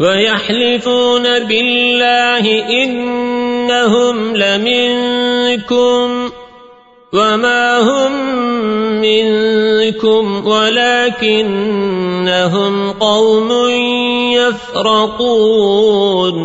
ويحلفون بالله إنهم لمنكم وما هم منكم ولكنهم قوم يفرقون